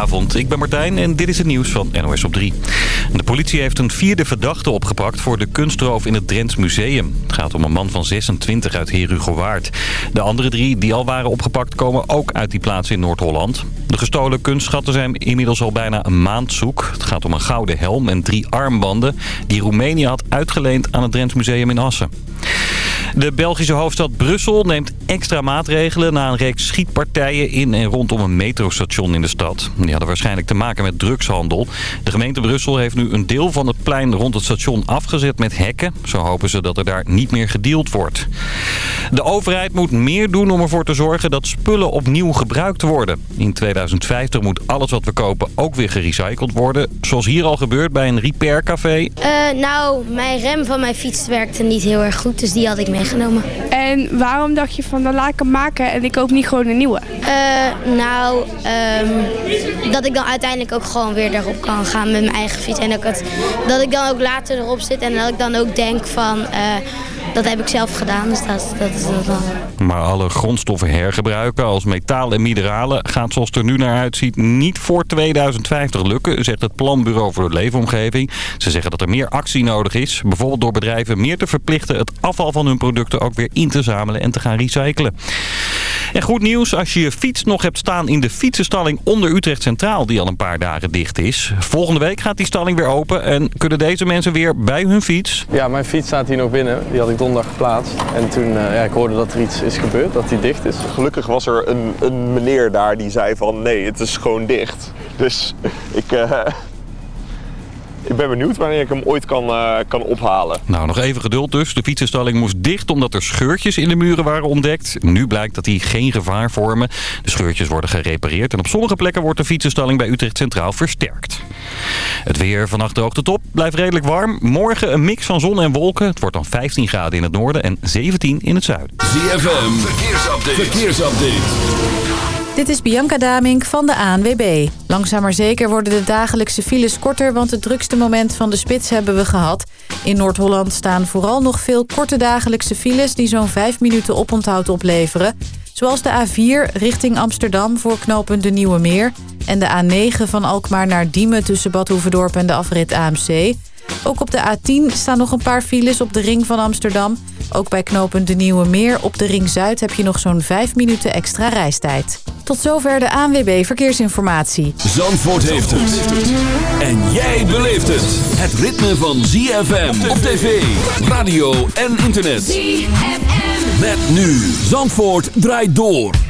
Goedenavond, ik ben Martijn en dit is het nieuws van NOS op 3. De politie heeft een vierde verdachte opgepakt voor de kunstroof in het Drents Museum. Het gaat om een man van 26 uit Herugowaard. De andere drie die al waren opgepakt komen ook uit die plaats in Noord-Holland. De gestolen kunstschatten zijn inmiddels al bijna een maand zoek. Het gaat om een gouden helm en drie armbanden die Roemenië had uitgeleend aan het Drents Museum in Assen. De Belgische hoofdstad Brussel neemt extra maatregelen na een reeks schietpartijen in en rondom een metrostation in de stad. Die hadden waarschijnlijk te maken met drugshandel. De gemeente Brussel heeft nu een deel van het plein rond het station afgezet met hekken. Zo hopen ze dat er daar niet meer gedeeld wordt. De overheid moet meer doen om ervoor te zorgen dat spullen opnieuw gebruikt worden. In 2050 moet alles wat we kopen ook weer gerecycled worden. Zoals hier al gebeurt bij een repaircafé. Uh, nou, mijn rem van mijn fiets werkte niet heel erg goed, dus die had ik meegenomen. En waarom dacht je van, dan laat ik hem maken en ik koop niet gewoon een nieuwe? Uh, nou, um, dat ik dan uiteindelijk ook gewoon weer erop kan gaan met mijn eigen fiets. En dat ik, het, dat ik dan ook later erop zit en dat ik dan ook denk van... Uh, dat heb ik zelf gedaan, dus dat, dat is dat dan. Maar alle grondstoffen hergebruiken als metaal en mineralen gaat zoals het er nu naar uitziet niet voor 2050 lukken, zegt het Planbureau voor de Leefomgeving. Ze zeggen dat er meer actie nodig is, bijvoorbeeld door bedrijven meer te verplichten het afval van hun producten ook weer in te zamelen en te gaan recyclen. En goed nieuws als je je fiets nog hebt staan in de fietsenstalling onder Utrecht Centraal die al een paar dagen dicht is. Volgende week gaat die stalling weer open en kunnen deze mensen weer bij hun fiets. Ja, mijn fiets staat hier nog binnen. Die had ik donderdag geplaatst. En toen uh, ja, ik hoorde dat er iets is gebeurd, dat die dicht is. Gelukkig was er een, een meneer daar die zei van nee, het is gewoon dicht. Dus ik... Uh ik ben benieuwd wanneer ik hem ooit kan, uh, kan ophalen. Nou, nog even geduld dus. De fietsenstalling moest dicht omdat er scheurtjes in de muren waren ontdekt. Nu blijkt dat die geen gevaar vormen. De scheurtjes worden gerepareerd en op sommige plekken wordt de fietsenstalling bij Utrecht Centraal versterkt. Het weer vannacht droog de top. Blijft redelijk warm. Morgen een mix van zon en wolken. Het wordt dan 15 graden in het noorden en 17 in het zuiden. ZFM, verkeersupdate. verkeersupdate. Dit is Bianca Damink van de ANWB. Langzaam maar zeker worden de dagelijkse files korter... want het drukste moment van de spits hebben we gehad. In Noord-Holland staan vooral nog veel korte dagelijkse files... die zo'n 5 minuten oponthoud opleveren. Zoals de A4 richting Amsterdam voor knooppunt de Nieuwe Meer... en de A9 van Alkmaar naar Diemen tussen Bad Hoevedorp en de afrit AMC... Ook op de A10 staan nog een paar files op de ring van Amsterdam. Ook bij knooppunt De Nieuwe Meer op de ring Zuid heb je nog zo'n 5 minuten extra reistijd. Tot zover de ANWB Verkeersinformatie. Zandvoort heeft het. En jij beleeft het. Het ritme van ZFM op tv, radio en internet. ZFM. Met nu. Zandvoort draait door.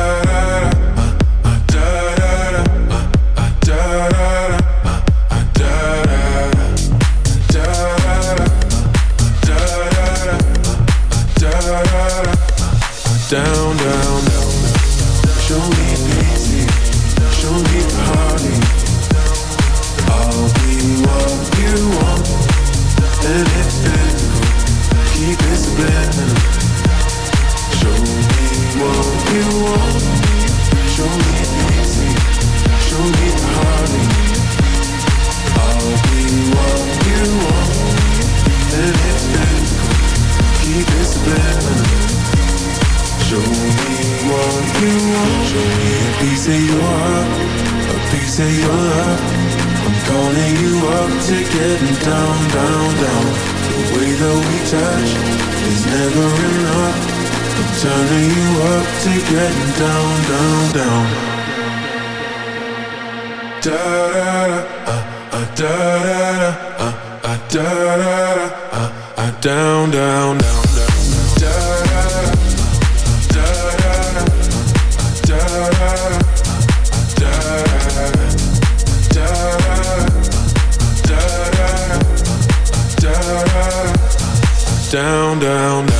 girl down, down, down.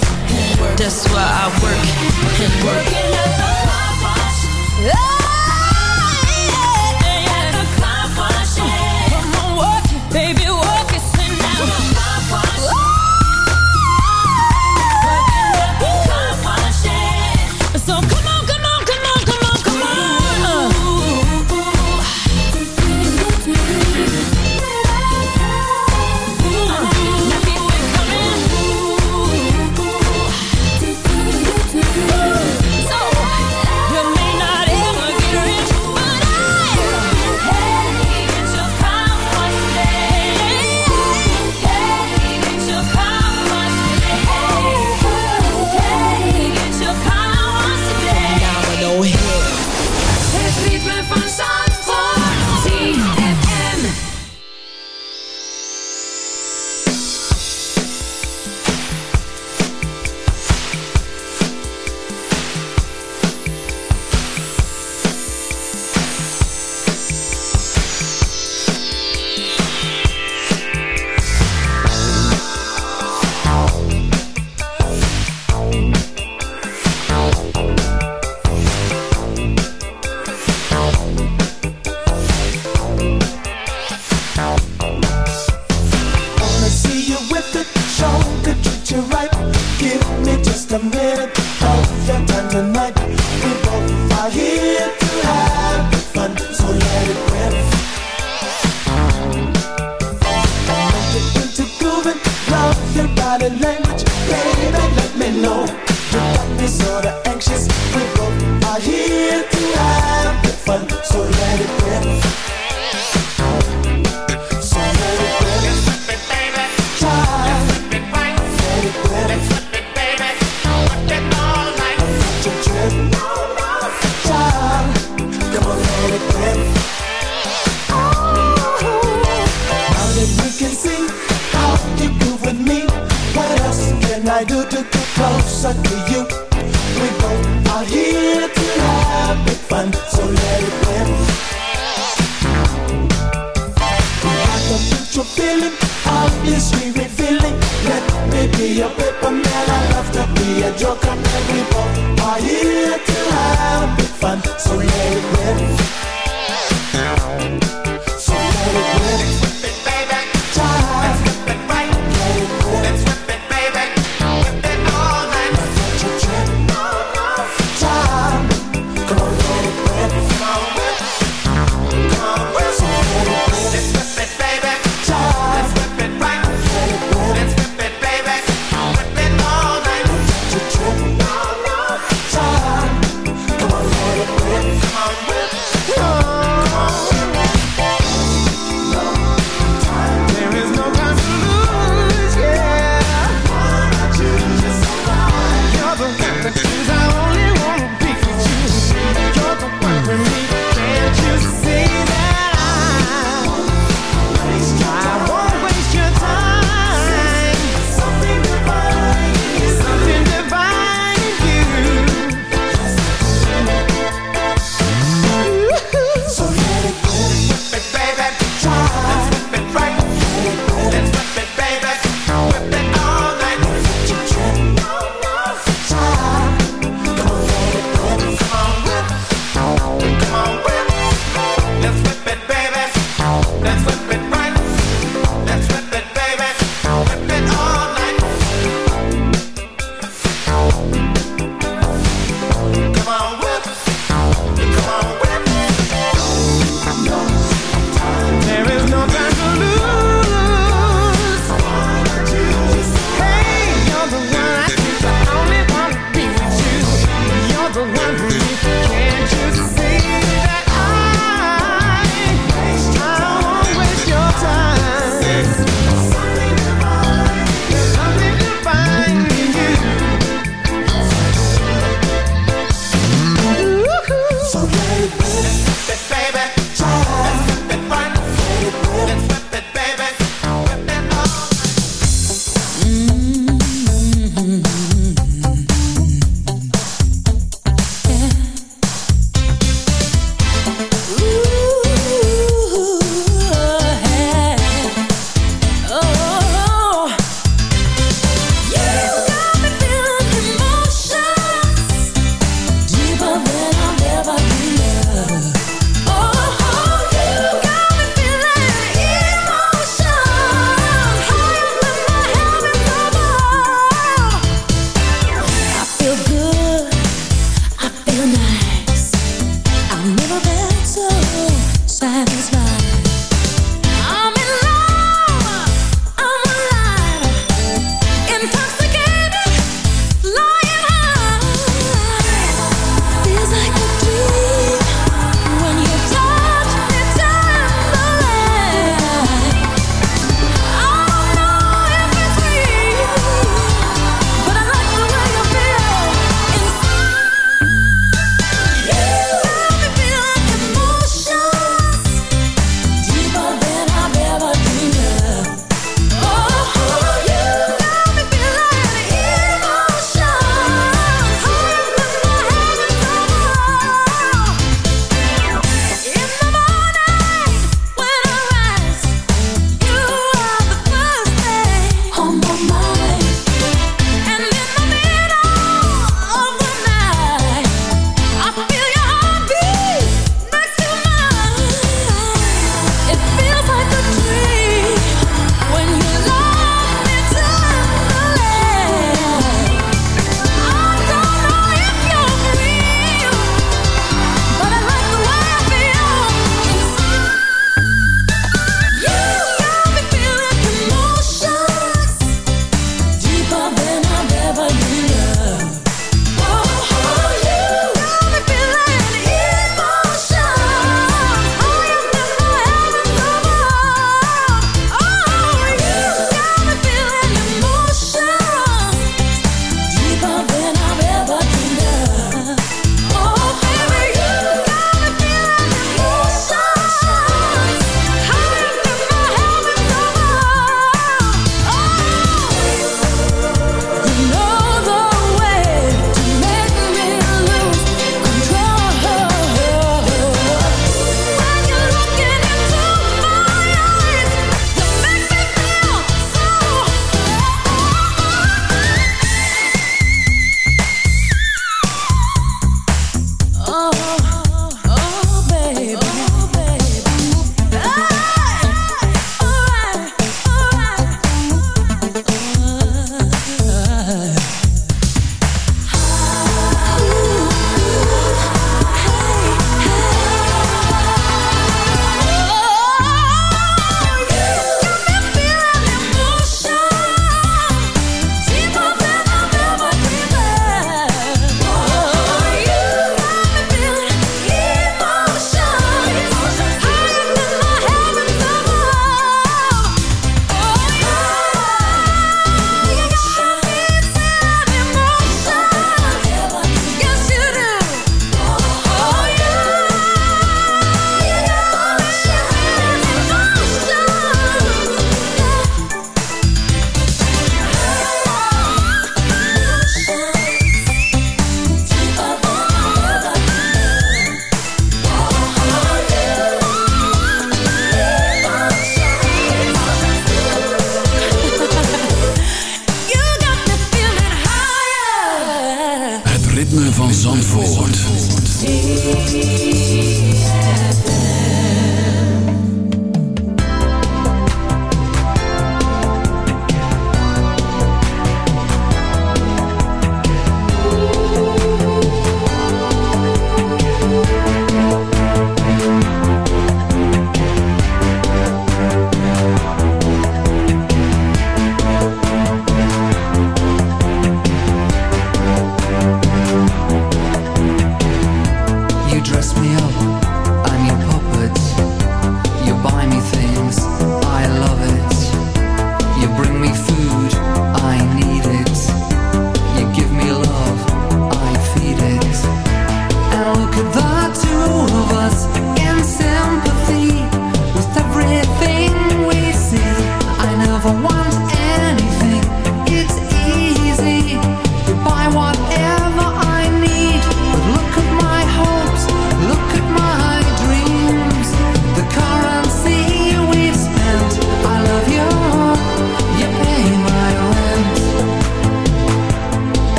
That's why I work and work. Working at the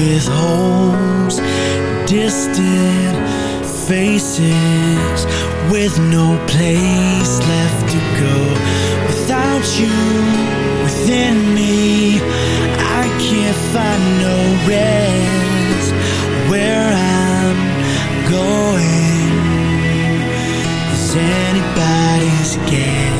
with homes, distant faces, with no place left to go. Without you within me, I can't find no rest. Where I'm going is anybody's guess.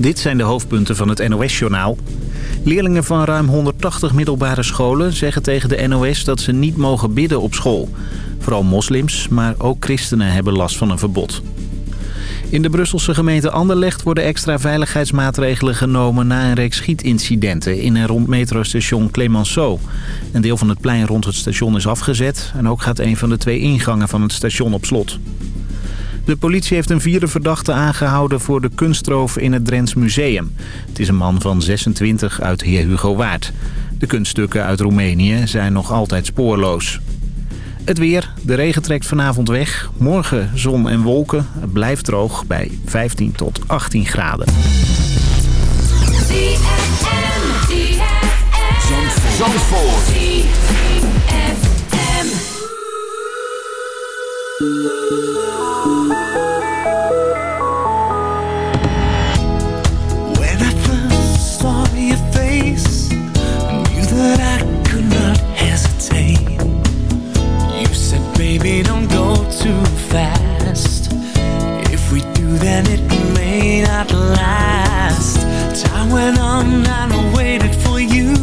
dit zijn de hoofdpunten van het NOS-journaal. Leerlingen van ruim 180 middelbare scholen zeggen tegen de NOS dat ze niet mogen bidden op school. Vooral moslims, maar ook christenen hebben last van een verbod. In de Brusselse gemeente Anderlecht worden extra veiligheidsmaatregelen genomen... na een reeks schietincidenten in en rond metrostation Clemenceau. Een deel van het plein rond het station is afgezet... en ook gaat een van de twee ingangen van het station op slot. De politie heeft een vierde verdachte aangehouden voor de kunstroof in het Drents Museum. Het is een man van 26 uit Heer Hugo Waard. De kunststukken uit Roemenië zijn nog altijd spoorloos. Het weer. De regen trekt vanavond weg. Morgen zon en wolken. Het blijft droog bij 15 tot 18 graden. Do, then it may not last. Time went on and I waited for you.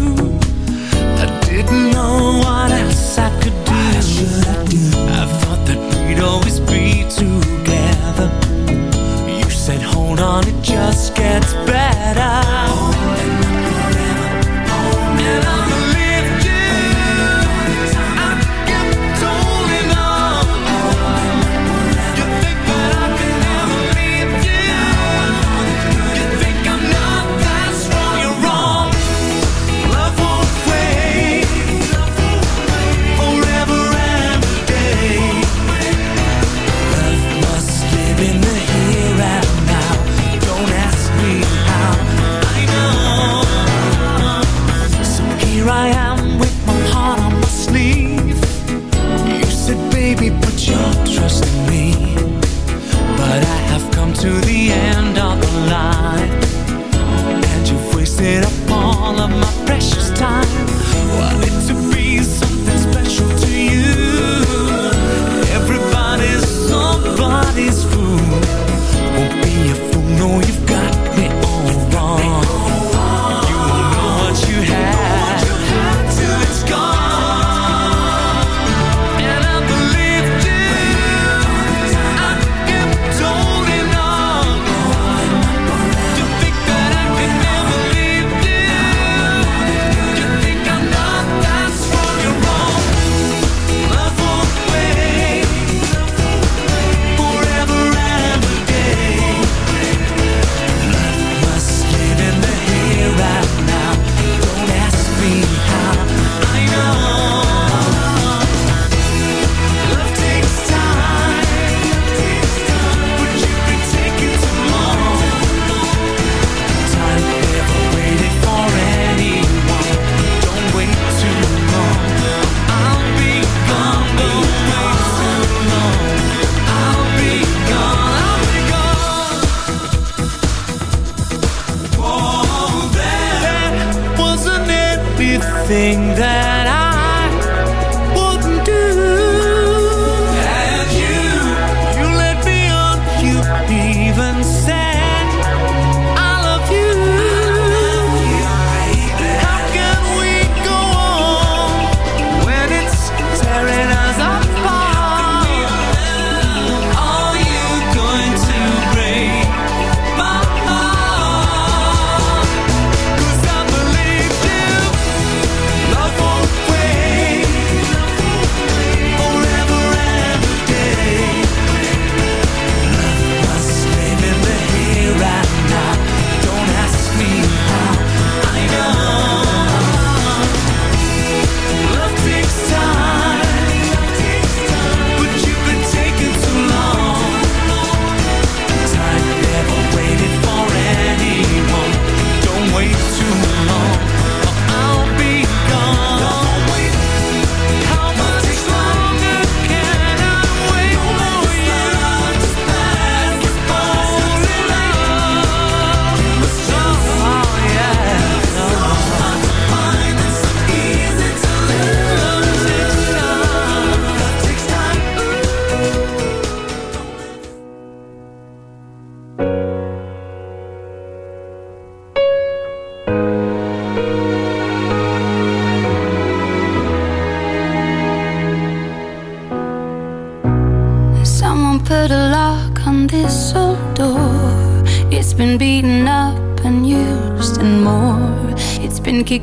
I didn't know what else I could do. I thought that we'd always be together. You said, hold on, it just gets better.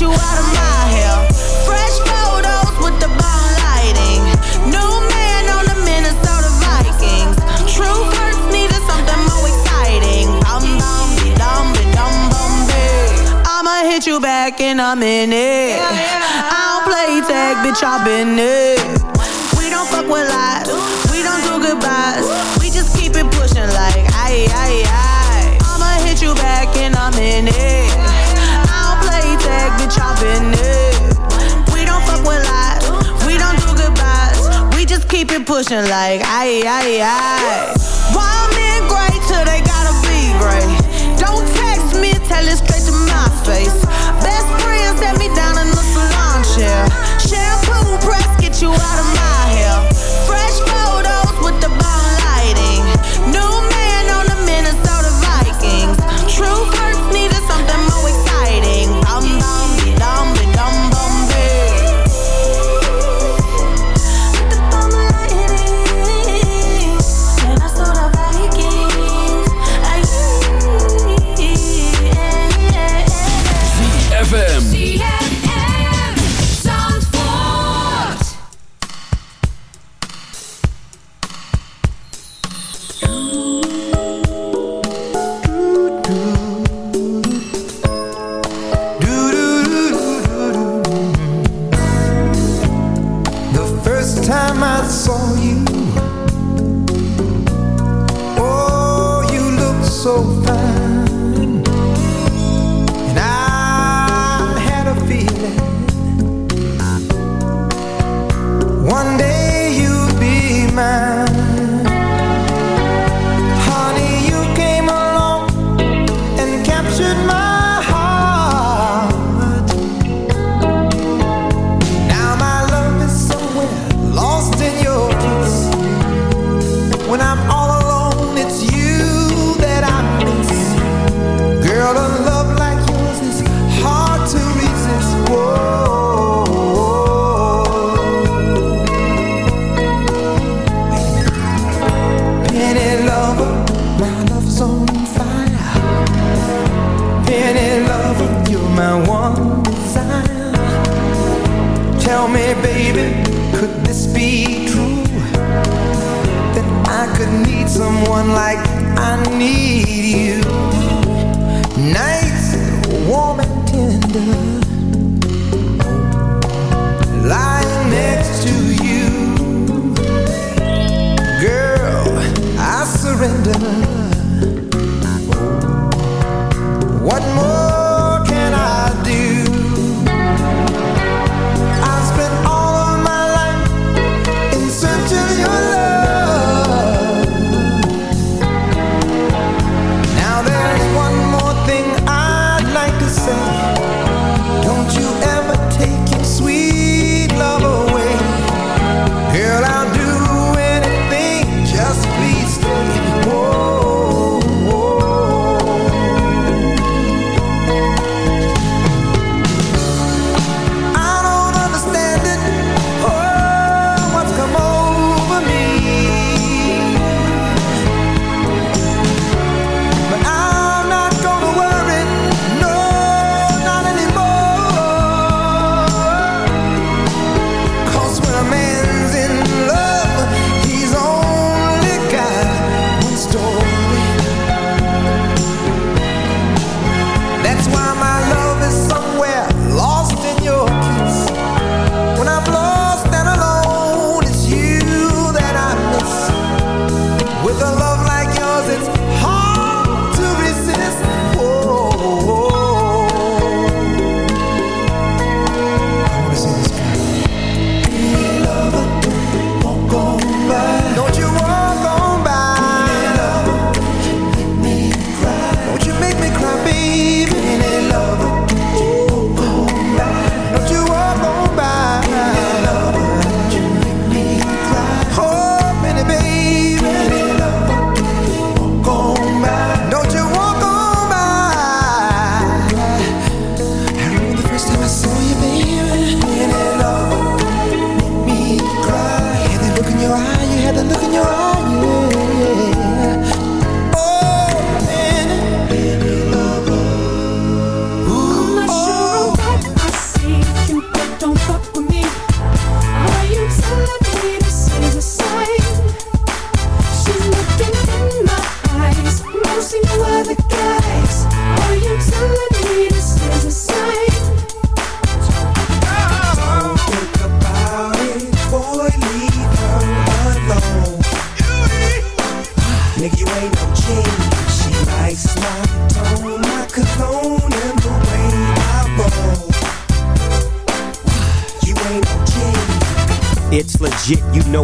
You out of my hair. Fresh photos with the bomb lighting. New man on the Minnesota Vikings. True hurts needed something more exciting. Dum be dum be dum bum be. I'ma hit you back in a minute. I don't play tag, bitch, I've been it. We don't fuck with lies. We don't do goodbyes. We just keep it pushing like aye aye aye. I'ma hit you back in a minute. Keep it pushing like aye aye aye. Why men great till they gotta be great? Don't text me, tell it straight to my face. Best friend set me down in the salon chair. Shampoo press, get you out of my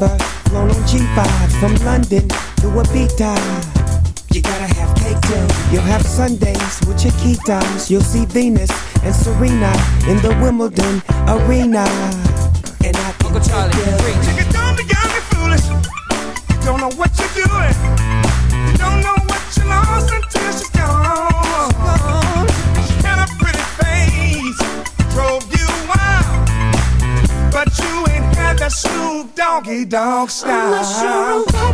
have you flown on G5 from London to Ibiza? You gotta have cake too. You'll have Sundays with Chiquitas. You'll see Venus and Serena in the Wimbledon arena. And I can Uncle Nigga, don't be young and foolish. You don't know Dog I'm not sure style.